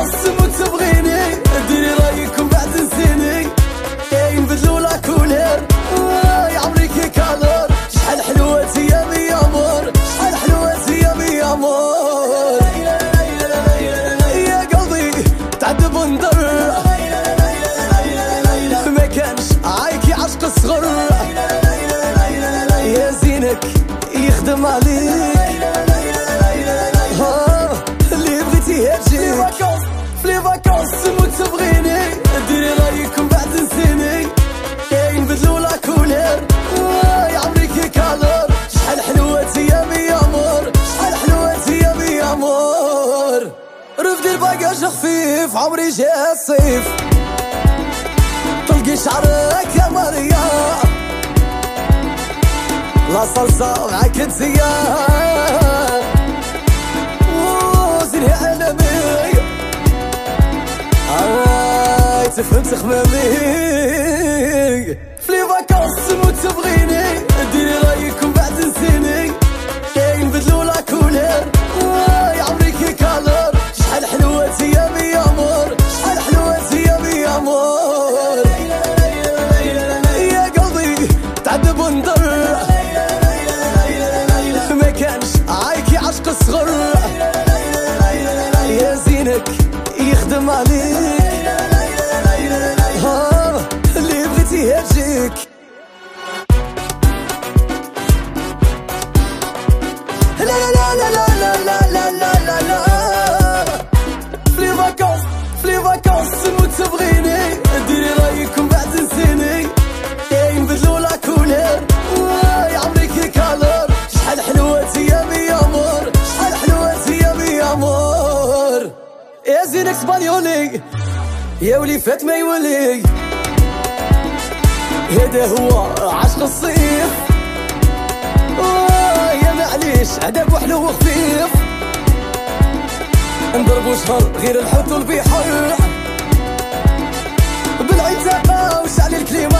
فاكونس موت تبغيني ديري رايكم بعد نسيني كاين بدلو لا كولير يا عمري كي كالور شحال حلوة ايامي يا مور شحال حلوة ايامي يا مور يا قلبي تعذب وندر ما كانش عايكي عشق الصغر يا زينك يخدم عليك في لي فاكونس تموت تبغيني ديري رايكم بعد نسيني كاين بدلو لا كولير يا عمري كي كالور شحال حلوة ايامي يا مور شحال حلوة ايامي يا مور رفدي الباقاج خفيف عمري جا الصيف طلقي شعرك يا ماريا لا صلصة معاك انتيا وزني عالمي هاي تفهم تخمامي في لي فاكونس تموت تبغيني ديري رايكم بعد نسيني كاين بدلو لا كولير يا عمري كي كالور شحال حلوة ايامي يا مور شحال حلوة ايامي يا مور يا قلبي تعذب وندر ما كانش عايكي عشق الصغر يا زينك يخدم عليك يا زينك اسبانيولي يا ولي فات ما يولي هذا هو عشق الصيف يا معليش عذاب وحلو وخفيف نضربو شهر غير الحوت والبحر بالعتاقة وشعل الكليمة